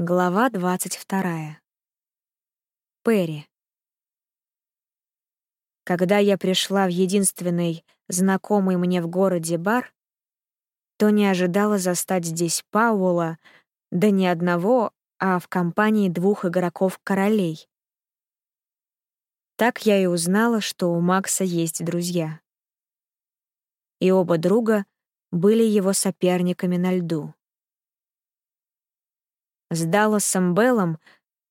Глава двадцать вторая. Перри. Когда я пришла в единственный знакомый мне в городе бар, то не ожидала застать здесь Пауэлла, да не одного, а в компании двух игроков-королей. Так я и узнала, что у Макса есть друзья. И оба друга были его соперниками на льду. С Далласом Беллом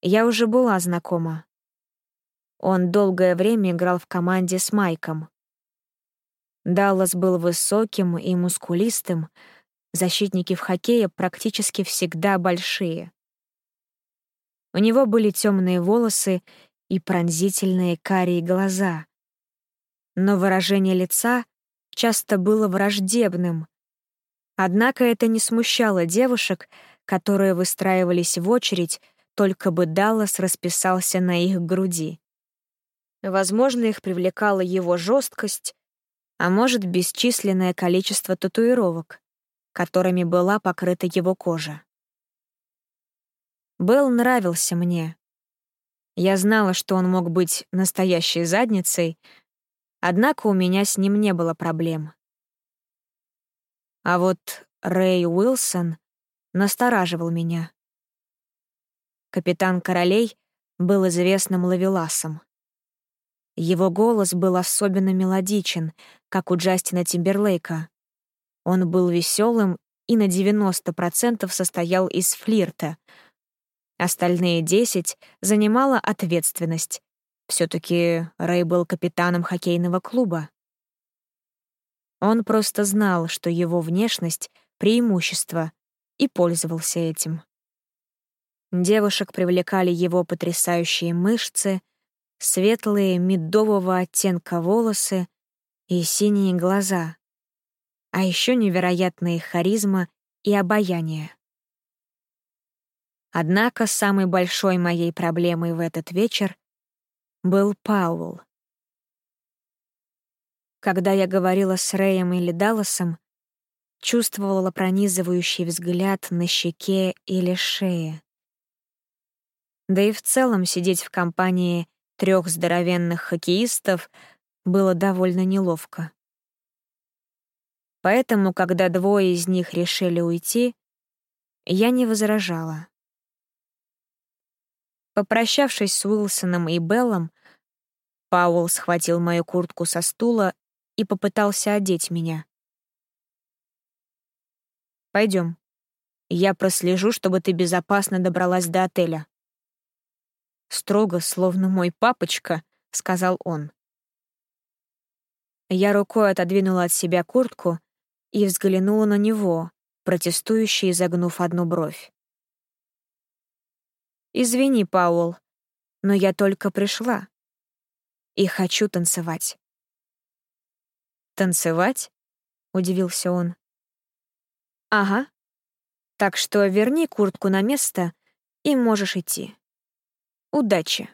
я уже была знакома. Он долгое время играл в команде с Майком. Даллас был высоким и мускулистым, защитники в хоккее практически всегда большие. У него были темные волосы и пронзительные карие глаза. Но выражение лица часто было враждебным. Однако это не смущало девушек, которые выстраивались в очередь, только бы Даллас расписался на их груди. Возможно, их привлекала его жесткость, а может, бесчисленное количество татуировок, которыми была покрыта его кожа. Белл нравился мне. Я знала, что он мог быть настоящей задницей, однако у меня с ним не было проблем. А вот Рэй Уилсон настораживал меня. Капитан Королей был известным лавеласом. Его голос был особенно мелодичен, как у Джастина Тимберлейка. Он был веселым и на 90% состоял из флирта. Остальные 10 занимала ответственность. все таки Рэй был капитаном хоккейного клуба. Он просто знал, что его внешность — преимущество, и пользовался этим. Девушек привлекали его потрясающие мышцы, светлые медового оттенка волосы и синие глаза, а еще невероятная харизма и обаяние. Однако самой большой моей проблемой в этот вечер был Паул. Когда я говорила с Рэем или Далласом, чувствовала пронизывающий взгляд на щеке или шее. Да и в целом сидеть в компании трех здоровенных хоккеистов было довольно неловко. Поэтому, когда двое из них решили уйти, я не возражала. Попрощавшись с Уилсоном и Беллом, Пауэлл схватил мою куртку со стула и попытался одеть меня. Пойдем. Я прослежу, чтобы ты безопасно добралась до отеля. Строго, словно мой папочка, сказал он. Я рукой отодвинула от себя куртку и взглянула на него, протестующе изогнув одну бровь. «Извини, Паул, но я только пришла и хочу танцевать». «Танцевать?» — удивился он. «Ага. Так что верни куртку на место и можешь идти. Удачи!»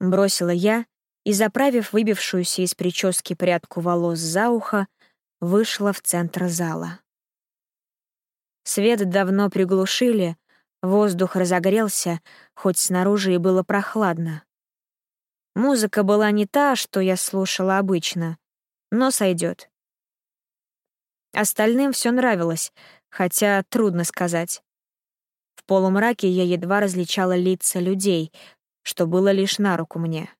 Бросила я и, заправив выбившуюся из прически прядку волос за ухо, вышла в центр зала. Свет давно приглушили, воздух разогрелся, хоть снаружи и было прохладно. Музыка была не та, что я слушала обычно, но сойдет. Остальным все нравилось, хотя трудно сказать. В полумраке я едва различала лица людей, что было лишь на руку мне.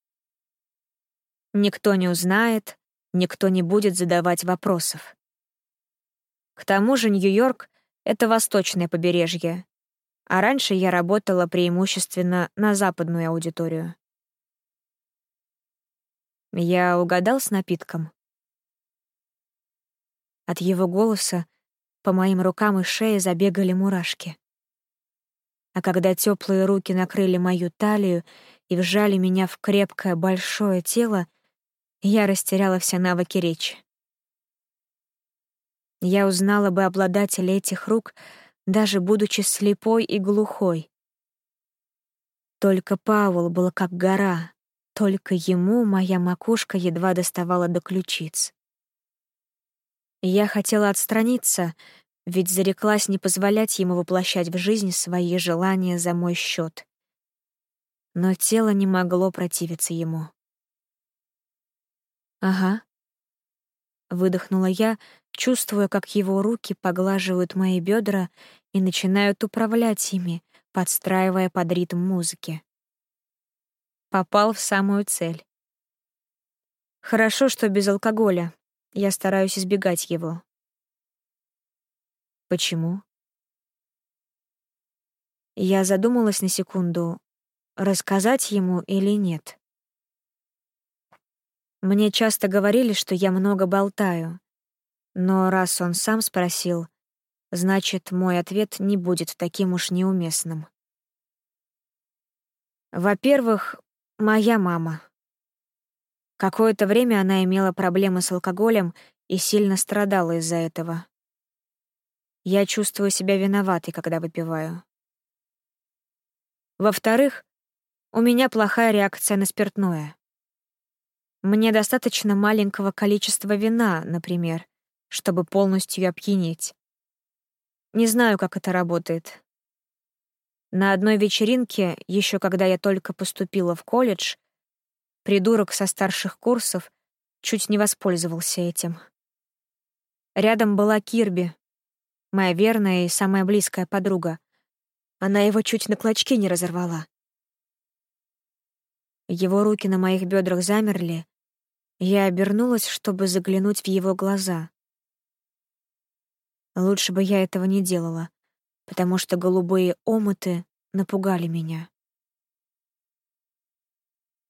Никто не узнает, никто не будет задавать вопросов. К тому же Нью-Йорк — это восточное побережье, а раньше я работала преимущественно на западную аудиторию. Я угадал с напитком. От его голоса по моим рукам и шее забегали мурашки. А когда теплые руки накрыли мою талию и вжали меня в крепкое большое тело, я растеряла все навыки речи. Я узнала бы обладателя этих рук, даже будучи слепой и глухой. Только Пауэлл был как гора, только ему моя макушка едва доставала до ключиц. Я хотела отстраниться, ведь зареклась не позволять ему воплощать в жизнь свои желания за мой счет. Но тело не могло противиться ему. «Ага», — выдохнула я, чувствуя, как его руки поглаживают мои бедра и начинают управлять ими, подстраивая под ритм музыки. Попал в самую цель. Хорошо, что без алкоголя. Я стараюсь избегать его. Почему? Я задумалась на секунду, рассказать ему или нет. Мне часто говорили, что я много болтаю, но раз он сам спросил, значит, мой ответ не будет таким уж неуместным. Во-первых, моя мама. Какое-то время она имела проблемы с алкоголем и сильно страдала из-за этого. Я чувствую себя виноватой, когда выпиваю. Во-вторых, у меня плохая реакция на спиртное. Мне достаточно маленького количества вина, например, чтобы полностью опьянеть. Не знаю, как это работает. На одной вечеринке, еще когда я только поступила в колледж, придурок со старших курсов чуть не воспользовался этим. Рядом была Кирби, моя верная и самая близкая подруга. Она его чуть на клочки не разорвала. Его руки на моих бедрах замерли. Я обернулась, чтобы заглянуть в его глаза. Лучше бы я этого не делала, потому что голубые омыты напугали меня.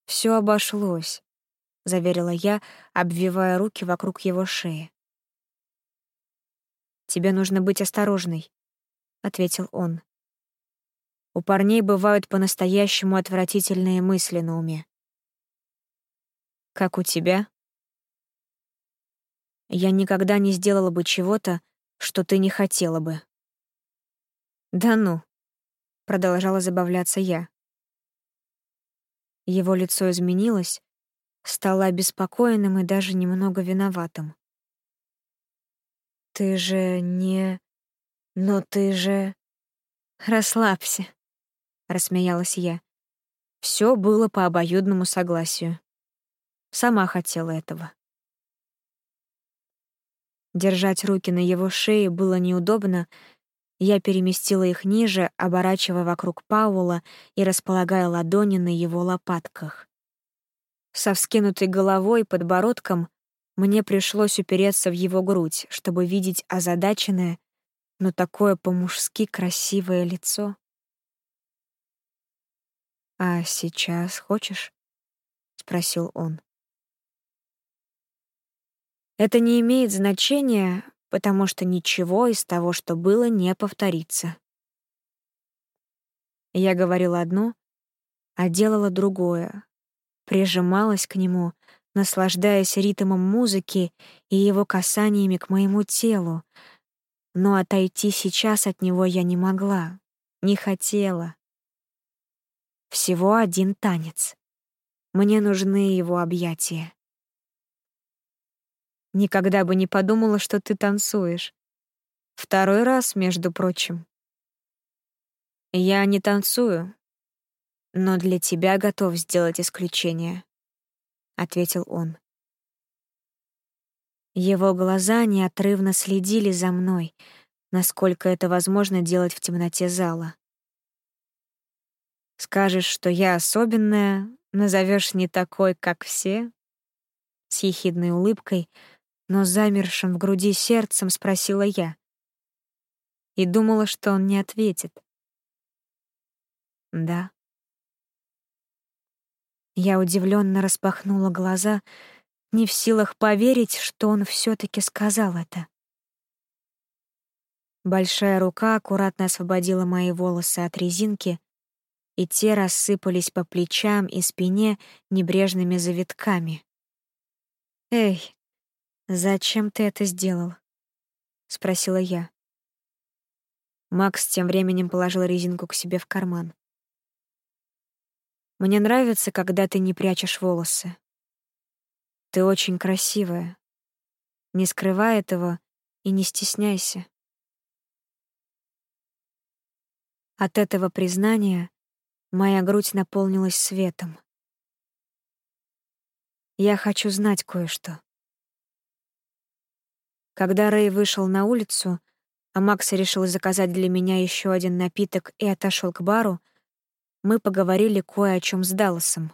Все обошлось», — заверила я, обвивая руки вокруг его шеи. «Тебе нужно быть осторожной», — ответил он. «У парней бывают по-настоящему отвратительные мысли на уме». «Как у тебя?» «Я никогда не сделала бы чего-то, что ты не хотела бы». «Да ну», — продолжала забавляться я. Его лицо изменилось, стало обеспокоенным и даже немного виноватым. «Ты же не... Но ты же...» «Расслабься», — рассмеялась я. Все было по обоюдному согласию. Сама хотела этого. Держать руки на его шее было неудобно, я переместила их ниже, оборачивая вокруг Паула и располагая ладони на его лопатках. Со вскинутой головой и подбородком мне пришлось упереться в его грудь, чтобы видеть озадаченное, но такое по-мужски красивое лицо. «А сейчас хочешь?» — спросил он. «Это не имеет значения, потому что ничего из того, что было, не повторится». Я говорила одно, а делала другое, прижималась к нему, наслаждаясь ритмом музыки и его касаниями к моему телу. Но отойти сейчас от него я не могла, не хотела. Всего один танец. Мне нужны его объятия. Никогда бы не подумала, что ты танцуешь. Второй раз, между прочим. Я не танцую, но для тебя готов сделать исключение. — ответил он. Его глаза неотрывно следили за мной, насколько это возможно делать в темноте зала. «Скажешь, что я особенная, назовешь не такой, как все?» С ехидной улыбкой, но замершим в груди сердцем спросила я. И думала, что он не ответит. «Да», я удивленно распахнула глаза, не в силах поверить, что он все таки сказал это. Большая рука аккуратно освободила мои волосы от резинки, и те рассыпались по плечам и спине небрежными завитками. «Эй, зачем ты это сделал?» — спросила я. Макс тем временем положил резинку к себе в карман. Мне нравится, когда ты не прячешь волосы. Ты очень красивая. Не скрывай этого и не стесняйся. От этого признания моя грудь наполнилась светом. Я хочу знать кое-что. Когда Рэй вышел на улицу, а Макс решил заказать для меня еще один напиток и отошел к бару, мы поговорили кое о чем с Далласом.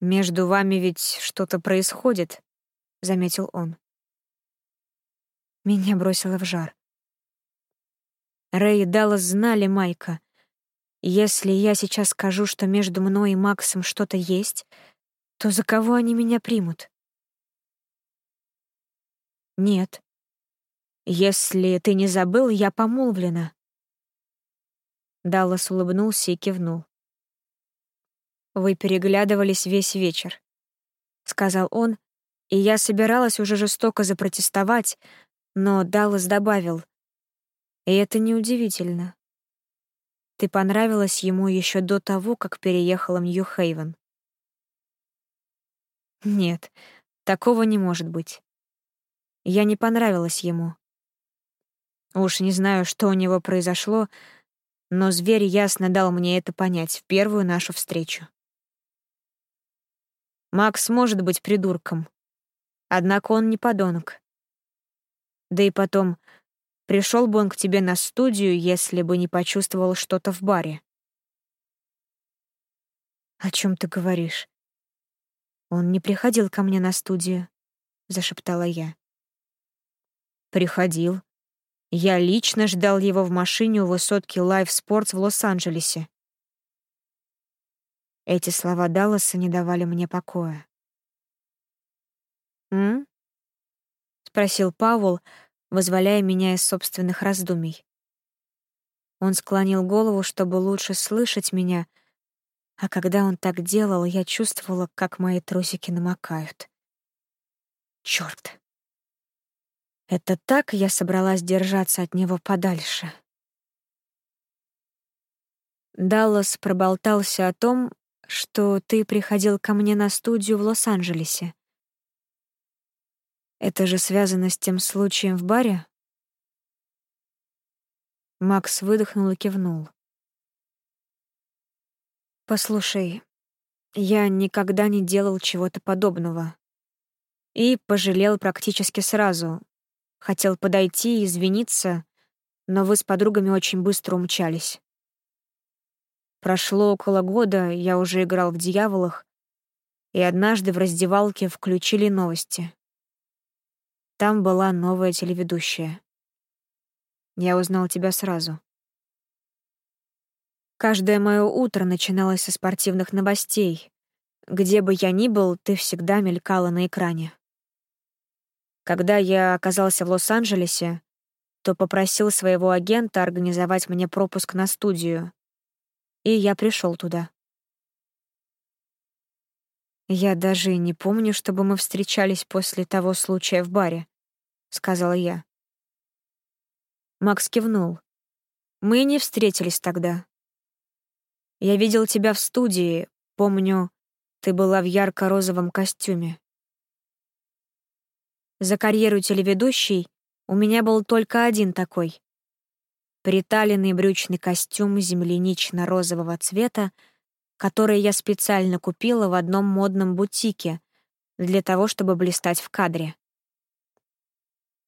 «Между вами ведь что-то происходит», — заметил он. Меня бросило в жар. Рэй и Даллас знали Майка. Если я сейчас скажу, что между мной и Максом что-то есть, то за кого они меня примут? Нет. Если ты не забыл, я помолвлена. Даллас улыбнулся и кивнул. «Вы переглядывались весь вечер», — сказал он, и я собиралась уже жестоко запротестовать, но Даллас добавил, «И это неудивительно. Ты понравилась ему еще до того, как переехала в Нью-Хейвен». «Нет, такого не может быть. Я не понравилась ему. Уж не знаю, что у него произошло, но зверь ясно дал мне это понять в первую нашу встречу. Макс может быть придурком. Однако он не подонок. Да и потом, пришел бы он к тебе на студию, если бы не почувствовал что-то в баре. «О чем ты говоришь?» «Он не приходил ко мне на студию», — зашептала я. «Приходил. Я лично ждал его в машине у высотки Live Sports в Лос-Анджелесе. Эти слова Далласа не давали мне покоя. «М?» — спросил Пауэлл, вызволяя меня из собственных раздумий. Он склонил голову, чтобы лучше слышать меня, а когда он так делал, я чувствовала, как мои трусики намокают. Чёрт! Это так я собралась держаться от него подальше. Даллас проболтался о том, что ты приходил ко мне на студию в Лос-Анджелесе. Это же связано с тем случаем в баре? Макс выдохнул и кивнул. Послушай, я никогда не делал чего-то подобного. И пожалел практически сразу. Хотел подойти и извиниться, но вы с подругами очень быстро умчались. Прошло около года, я уже играл в «Дьяволах», и однажды в раздевалке включили новости. Там была новая телеведущая. Я узнал тебя сразу. Каждое мое утро начиналось со спортивных новостей. Где бы я ни был, ты всегда мелькала на экране. Когда я оказался в Лос-Анджелесе, то попросил своего агента организовать мне пропуск на студию, и я пришел туда. «Я даже не помню, чтобы мы встречались после того случая в баре», — сказала я. Макс кивнул. «Мы не встретились тогда. Я видел тебя в студии, помню, ты была в ярко-розовом костюме. За карьеру телеведущей у меня был только один такой приталенный брючный костюм землянично-розового цвета, который я специально купила в одном модном бутике для того, чтобы блистать в кадре.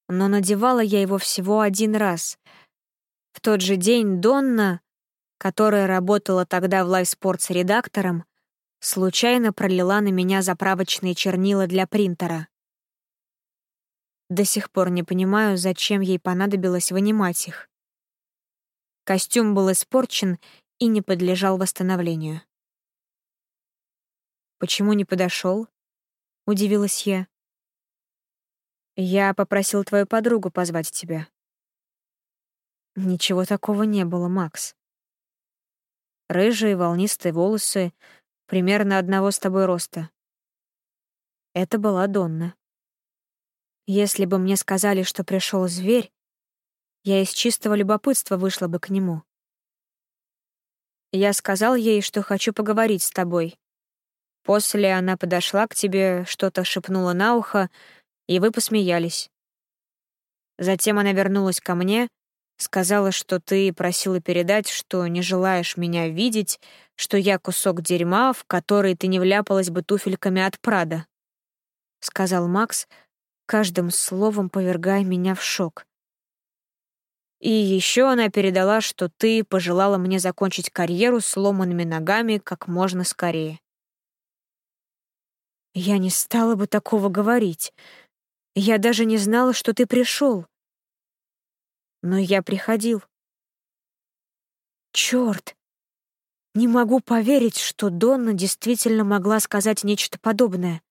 Но надевала я его всего один раз. В тот же день Донна, которая работала тогда в Live Sports редактором, случайно пролила на меня заправочные чернила для принтера. До сих пор не понимаю, зачем ей понадобилось вынимать их. Костюм был испорчен и не подлежал восстановлению. «Почему не подошел? удивилась я. «Я попросил твою подругу позвать тебя». Ничего такого не было, Макс. Рыжие волнистые волосы, примерно одного с тобой роста. Это была Донна. Если бы мне сказали, что пришел зверь, я из чистого любопытства вышла бы к нему. Я сказал ей, что хочу поговорить с тобой. После она подошла к тебе, что-то шепнула на ухо, и вы посмеялись. Затем она вернулась ко мне, Сказала, что ты просила передать, что не желаешь меня видеть, что я кусок дерьма, в который ты не вляпалась бы туфельками от Прада. Сказал Макс, каждым словом повергая меня в шок. И еще она передала, что ты пожелала мне закончить карьеру сломанными ногами как можно скорее. Я не стала бы такого говорить. Я даже не знала, что ты пришел. Но я приходил. Черт! Не могу поверить, что Донна действительно могла сказать нечто подобное.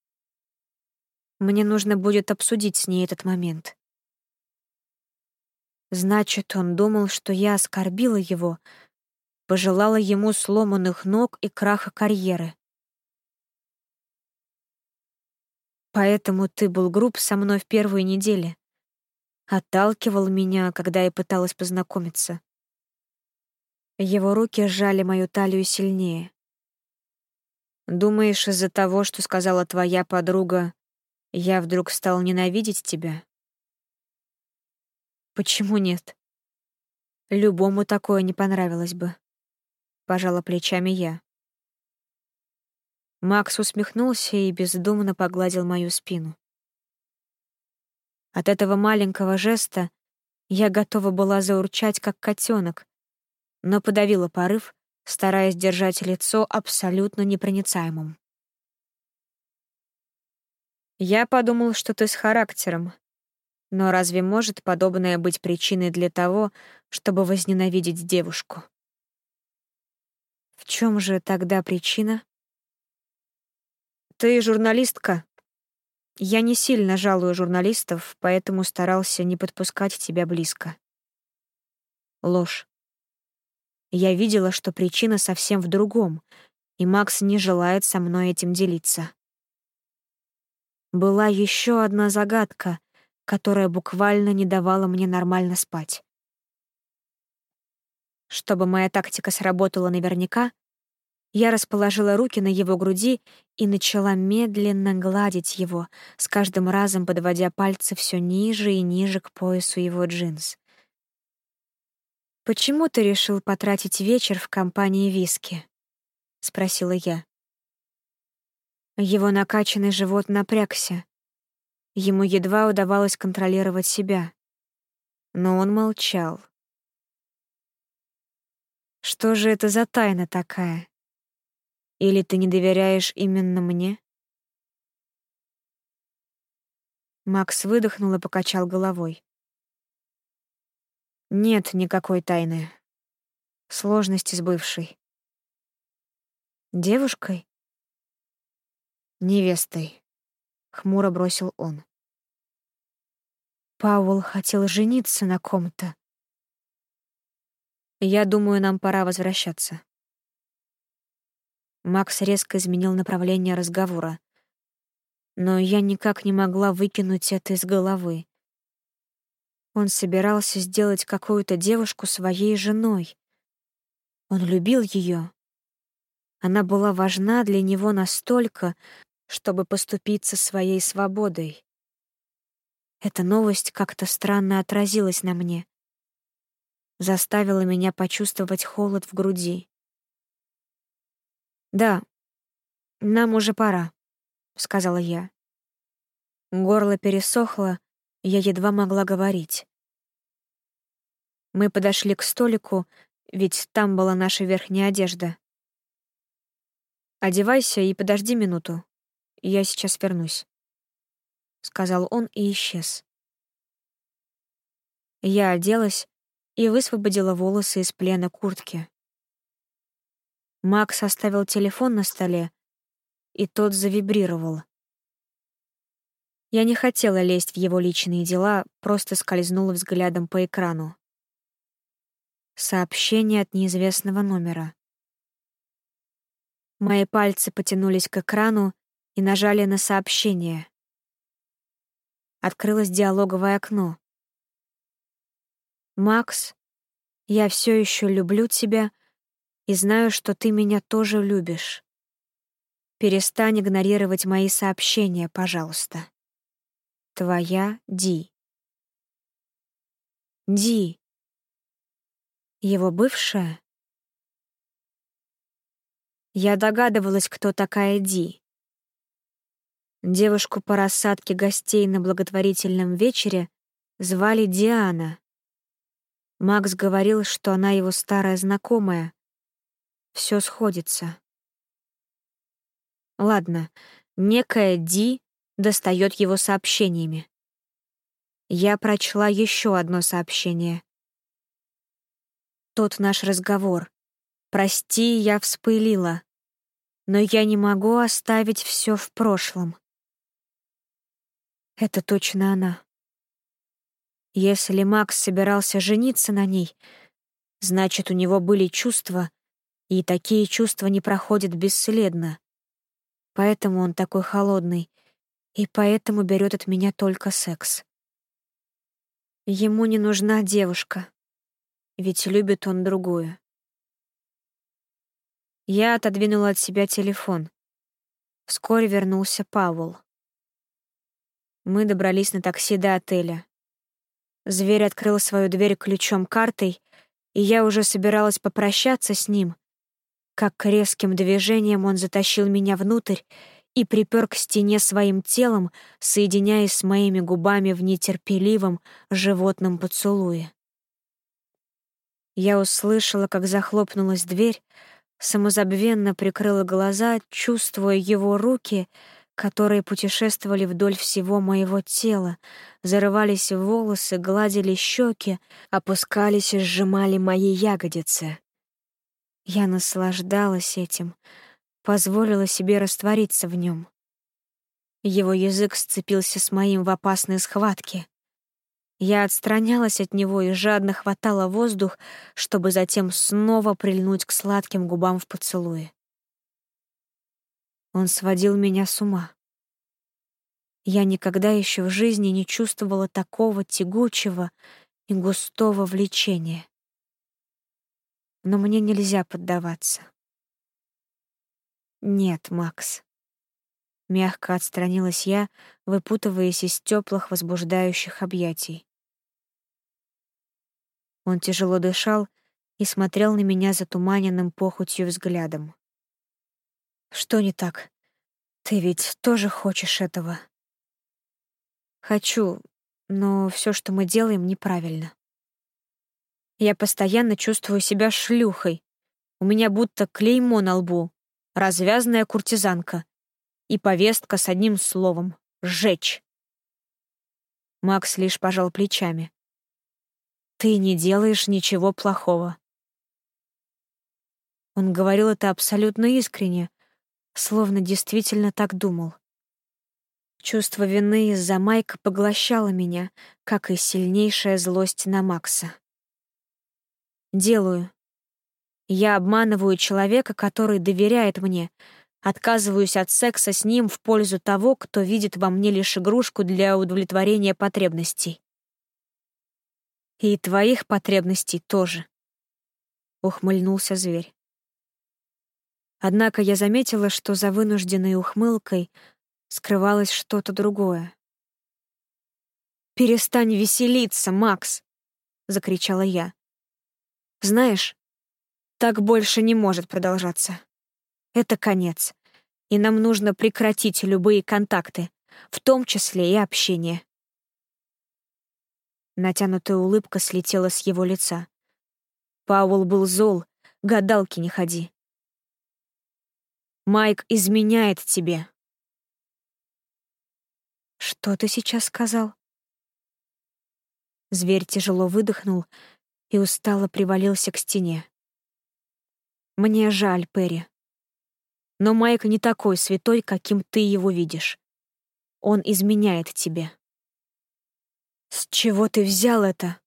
Мне нужно будет обсудить с ней этот момент. Значит, он думал, что я оскорбила его, пожелала ему сломанных ног и краха карьеры. Поэтому ты был груб со мной в первые недели. Отталкивал меня, когда я пыталась познакомиться. Его руки сжали мою талию сильнее. Думаешь, из-за того, что сказала твоя подруга, я вдруг стал ненавидеть тебя? Почему нет? Любому такое не понравилось бы. Пожала плечами я. Макс усмехнулся и бездумно погладил мою спину. От этого маленького жеста я готова была заурчать, как котенок, но подавила порыв, стараясь держать лицо абсолютно непроницаемым. «Я подумал, что ты с характером», но разве может подобное быть причиной для того, чтобы возненавидеть девушку? В чем же тогда причина? Ты журналистка. Я не сильно жалую журналистов, поэтому старался не подпускать тебя близко. Ложь. Я видела, что причина совсем в другом, и Макс не желает со мной этим делиться. Была еще одна загадка, которая буквально не давала мне нормально спать. Чтобы моя тактика сработала наверняка, я расположила руки на его груди и начала медленно гладить его, с каждым разом подводя пальцы все ниже и ниже к поясу его джинс. «Почему ты решил потратить вечер в компании виски?» — спросила я. Его накачанный живот напрягся, Ему едва удавалось контролировать себя. Но он молчал. Что же это за тайна такая? Или ты не доверяешь именно мне? Макс выдохнул и покачал головой. Нет никакой тайны. Сложности с бывшей. Девушкой? Невестой. Хмуро бросил он. Пауэлл хотел жениться на ком-то. Я думаю, нам пора возвращаться. Макс резко изменил направление разговора. Но я никак не могла выкинуть это из головы. Он собирался сделать какую-то девушку своей женой. Он любил ее. Она была важна для него настолько, чтобы поступиться своей свободой. Эта новость как-то странно отразилась на мне. Заставила меня почувствовать холод в груди. «Да, нам уже пора», — сказала я. Горло пересохло, я едва могла говорить. Мы подошли к столику, ведь там была наша верхняя одежда. «Одевайся и подожди минуту. Я сейчас вернусь» сказал он и исчез. Я оделась и высвободила волосы из плена куртки. Макс оставил телефон на столе, и тот завибрировал. Я не хотела лезть в его личные дела, просто скользнула взглядом по экрану. Сообщение от неизвестного номера. Мои пальцы потянулись к экрану и нажали на сообщение открылось диалоговое окно. «Макс, я все еще люблю тебя и знаю, что ты меня тоже любишь. Перестань игнорировать мои сообщения, пожалуйста. Твоя Ди». «Ди, Его бывшая? Я догадывалась, кто такая Ди. Девушку по рассадке гостей на благотворительном вечере звали Диана. Макс говорил, что она его старая знакомая. Все сходится. Ладно, некая Ди достает его сообщениями. Я прочла еще одно сообщение. Тот наш разговор. «Прости, я вспылила, но я не могу оставить все в прошлом». Это точно она. Если Макс собирался жениться на ней, значит, у него были чувства, и такие чувства не проходят бесследно. Поэтому он такой холодный, и поэтому берет от меня только секс. Ему не нужна девушка, ведь любит он другую. Я отодвинула от себя телефон. Вскоре вернулся Пауэлл. Мы добрались на такси до отеля. Зверь открыл свою дверь ключом-картой, и я уже собиралась попрощаться с ним, как резким движением он затащил меня внутрь и припер к стене своим телом, соединяясь с моими губами в нетерпеливом животном поцелуе. Я услышала, как захлопнулась дверь, самозабвенно прикрыла глаза, чувствуя его руки — которые путешествовали вдоль всего моего тела, зарывались в волосы, гладили щеки, опускались и сжимали мои ягодицы. Я наслаждалась этим, позволила себе раствориться в нем. Его язык сцепился с моим в опасной схватке. Я отстранялась от него и жадно хватала воздух, чтобы затем снова прильнуть к сладким губам в поцелуе. Он сводил меня с ума. Я никогда еще в жизни не чувствовала такого тягучего и густого влечения. Но мне нельзя поддаваться. Нет, Макс. Мягко отстранилась я, выпутываясь из теплых возбуждающих объятий. Он тяжело дышал и смотрел на меня затуманенным похотью взглядом. Что не так? Ты ведь тоже хочешь этого? Хочу, но все, что мы делаем, неправильно. Я постоянно чувствую себя шлюхой. У меня будто клеймо на лбу, развязная куртизанка и повестка с одним словом — «сжечь». Макс лишь пожал плечами. «Ты не делаешь ничего плохого». Он говорил это абсолютно искренне, словно действительно так думал. Чувство вины из-за Майка поглощало меня, как и сильнейшая злость на Макса. Делаю. Я обманываю человека, который доверяет мне, отказываюсь от секса с ним в пользу того, кто видит во мне лишь игрушку для удовлетворения потребностей. И твоих потребностей тоже. Ухмыльнулся зверь. Однако я заметила, что за вынужденной ухмылкой скрывалось что-то другое. «Перестань веселиться, Макс!» — закричала я. «Знаешь, так больше не может продолжаться. Это конец, и нам нужно прекратить любые контакты, в том числе и общение». Натянутая улыбка слетела с его лица. Пауэлл был зол, гадалки не ходи. Майк изменяет тебе. Что ты сейчас сказал? Зверь тяжело выдохнул и устало привалился к стене. Мне жаль, Перри. Но Майк не такой святой, каким ты его видишь. Он изменяет тебе. С чего ты взял это?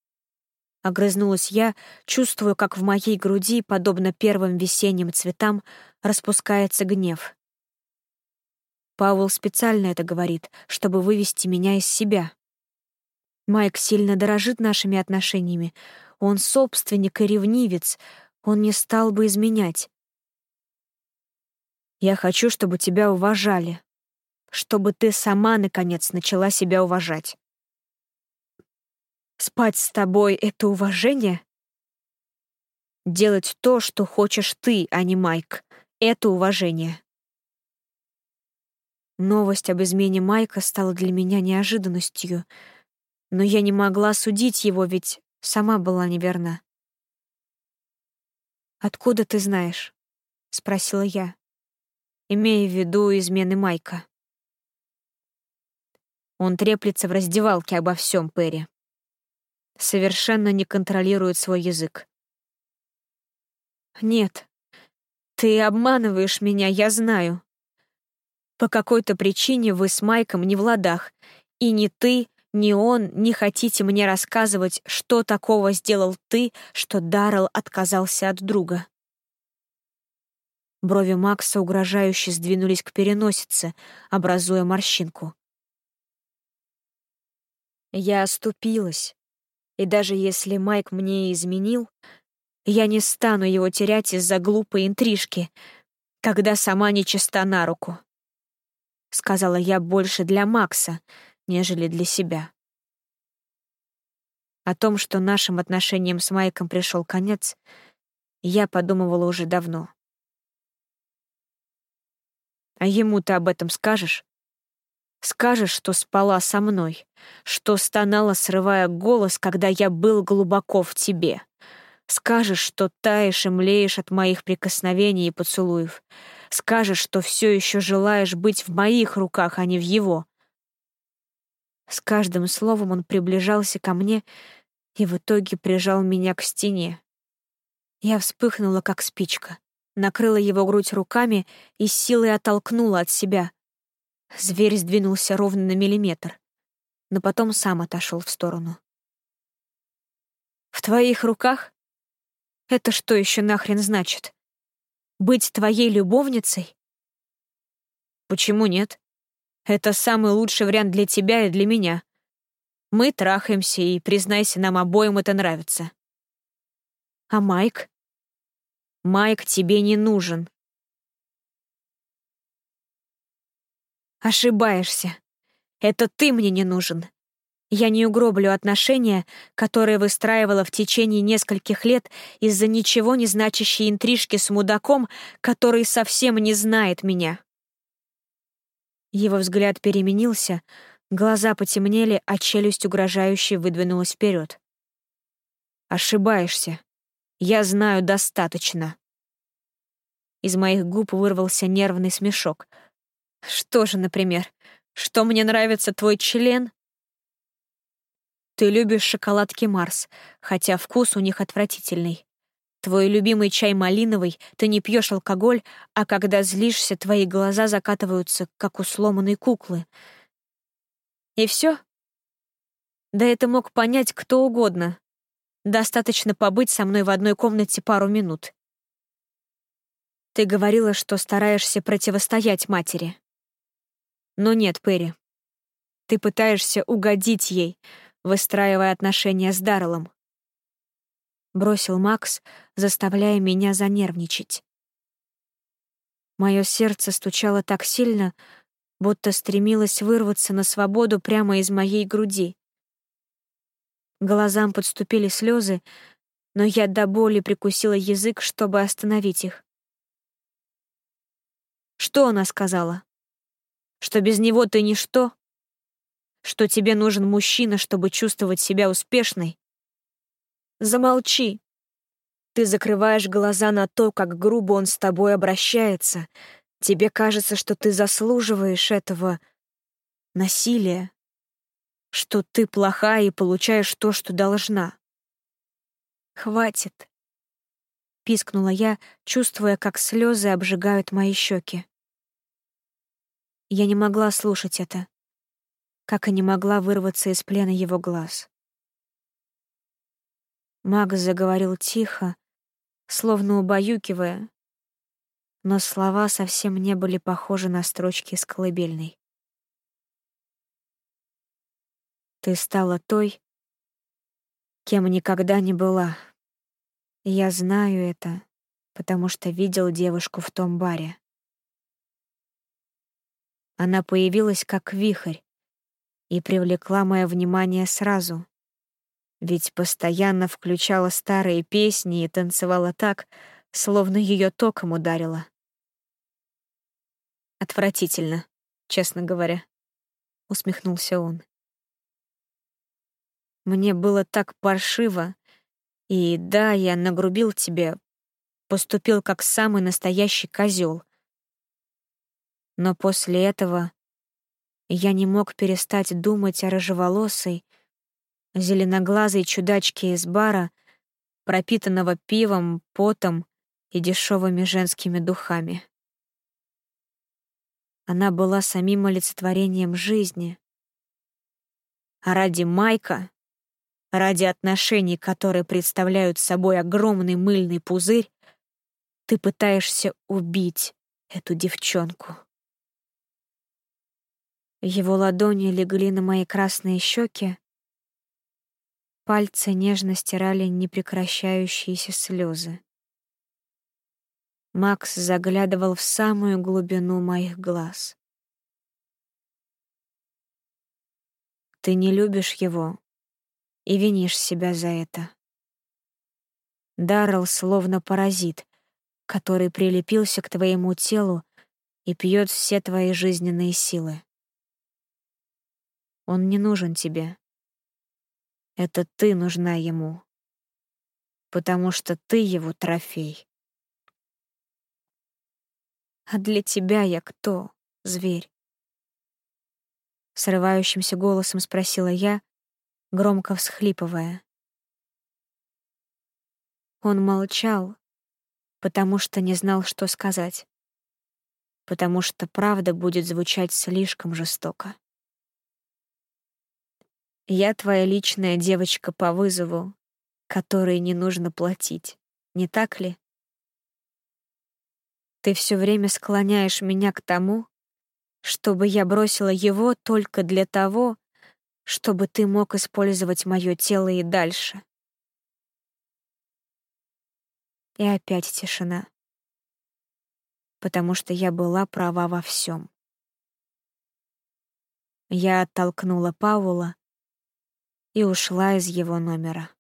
Огрызнулась я, чувствуя, как в моей груди, подобно первым весенним цветам, распускается гнев. Пауэлл специально это говорит, чтобы вывести меня из себя. Майк сильно дорожит нашими отношениями. Он собственник и ревнивец. Он не стал бы изменять. Я хочу, чтобы тебя уважали. Чтобы ты сама, наконец, начала себя уважать. Спать с тобой — это уважение? Делать то, что хочешь ты, а не Майк. Это уважение. Новость об измене Майка стала для меня неожиданностью, но я не могла судить его, ведь сама была неверна. «Откуда ты знаешь?» — спросила я, имея в виду измены Майка. Он треплется в раздевалке обо всем, Перри. Совершенно не контролирует свой язык. «Нет, ты обманываешь меня, я знаю. По какой-то причине вы с Майком не в ладах, и ни ты, ни он не хотите мне рассказывать, что такого сделал ты, что Даррелл отказался от друга. Брови Макса угрожающе сдвинулись к переносице, образуя морщинку. Я оступилась, и даже если Майк мне изменил, я не стану его терять из-за глупой интрижки, когда сама нечиста на руку. Сказала я больше для Макса, нежели для себя. О том, что нашим отношениям с Майком пришел конец, я подумывала уже давно. А ему ты об этом скажешь? Скажешь, что спала со мной, что стонала, срывая голос, когда я был глубоко в тебе. Скажешь, что таешь и млеешь от моих прикосновений и поцелуев. Скажешь, что все еще желаешь быть в моих руках, а не в его. С каждым словом он приближался ко мне и в итоге прижал меня к стене. Я вспыхнула, как спичка, накрыла его грудь руками и силой оттолкнула от себя. Зверь сдвинулся ровно на миллиметр, но потом сам отошел в сторону. «В твоих руках? Это что еще нахрен значит? Быть твоей любовницей?» «Почему нет?» Это самый лучший вариант для тебя и для меня. Мы трахаемся, и, признайся, нам обоим это нравится. А Майк? Майк тебе не нужен. Ошибаешься. Это ты мне не нужен. Я не угроблю отношения, которые выстраивала в течение нескольких лет из-за ничего не значащей интрижки с мудаком, который совсем не знает меня. Его взгляд переменился, глаза потемнели, а челюсть угрожающе выдвинулась вперед. «Ошибаешься. Я знаю достаточно». Из моих губ вырвался нервный смешок. «Что же, например? Что мне нравится твой член?» «Ты любишь шоколадки Марс, хотя вкус у них отвратительный. Твой любимый чай малиновый, ты не пьешь алкоголь, а когда злишься, твои глаза закатываются, как у сломанной куклы. И все? Да это мог понять кто угодно. Достаточно побыть со мной в одной комнате пару минут. Ты говорила, что стараешься противостоять матери. Но нет, Перри. Ты пытаешься угодить ей, выстраивая отношения с Дарреллом. — бросил Макс, заставляя меня занервничать. Мое сердце стучало так сильно, будто стремилось вырваться на свободу прямо из моей груди. Глазам подступили слезы, но я до боли прикусила язык, чтобы остановить их. Что она сказала? Что без него ты ничто? Что тебе нужен мужчина, чтобы чувствовать себя успешной? Замолчи. Ты закрываешь глаза на то, как грубо он с тобой обращается. Тебе кажется, что ты заслуживаешь этого насилия, что ты плохая и получаешь то, что должна. Хватит. Пискнула я, чувствуя, как слезы обжигают мои щеки. Я не могла слушать это, как и не могла вырваться из плена его глаз. Макс заговорил тихо, словно убаюкивая, но слова совсем не были похожи на строчки из колыбельной. «Ты стала той, кем никогда не была. Я знаю это, потому что видел девушку в том баре. Она появилась как вихрь и привлекла мое внимание сразу, Ведь постоянно включала старые песни и танцевала так, словно ее током ударило. Отвратительно, честно говоря, усмехнулся он. Мне было так паршиво, и да, я нагрубил тебе, поступил как самый настоящий козел. Но после этого я не мог перестать думать о рыжеволосой, зеленоглазой чудачке из бара, пропитанного пивом, потом и дешевыми женскими духами. Она была самим олицетворением жизни. А ради Майка, ради отношений, которые представляют собой огромный мыльный пузырь, ты пытаешься убить эту девчонку. Его ладони легли на мои красные щеки, пальцы нежно стирали непрекращающиеся слезы. Макс заглядывал в самую глубину моих глаз. Ты не любишь его и винишь себя за это. Даррелл словно паразит, который прилепился к твоему телу и пьет все твои жизненные силы. Он не нужен тебе. Это ты нужна ему, потому что ты его трофей. А для тебя я кто, зверь? Срывающимся голосом спросила я, громко всхлипывая. Он молчал, потому что не знал, что сказать, потому что правда будет звучать слишком жестоко. Я твоя личная девочка по вызову, которой не нужно платить, не так ли? Ты все время склоняешь меня к тому, чтобы я бросила его только для того, чтобы ты мог использовать мое тело и дальше. И опять тишина. Потому что я была права во всем. Я оттолкнула Паула и ушла из его номера.